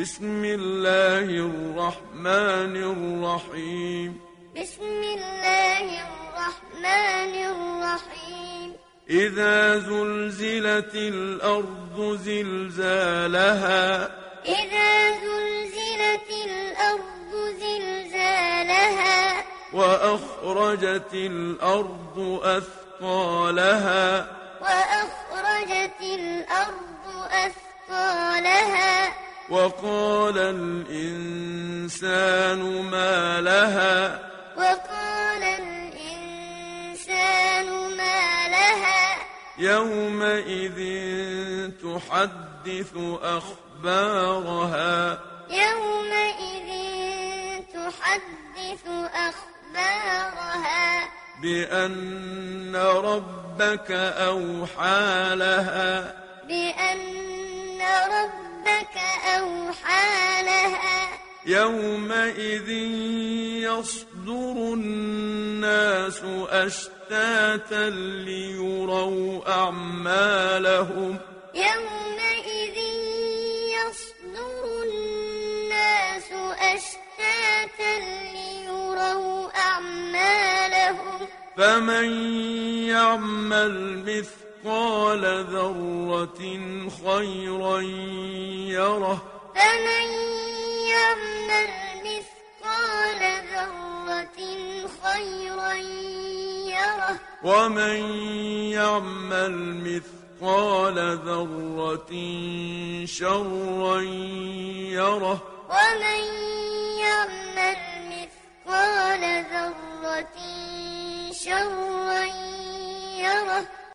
بسم الله الرحمن الرحيم. بسم الله الرحمن الرحيم. إذا زلزلت الأرض زلزالها. إذا زلزلت الأرض زلزالها. وأخرجت الأرض أثقالها. وأخرجت الأرض أثقالها. وقال الإنسان ما لها وقال الإنسان ما لها يومئذ تحدث أخبارها يومئذ تحدث أخبارها بأن ربك أوحى لها بأن ربك أوحى لها. يومئذ يصدر الناس أشتاتا ليروا أعمالهم. يومئذ يصدر الناس أشتاتا ليروا أعمالهم. فمن يعمل مثقال ذرة خيرا يره. فمن يعمل مثقال ذرة خيرا يره. ومن يعمل مثقال ذرة شرا يره. ومن يعمل مثقال ذرة شرا يره.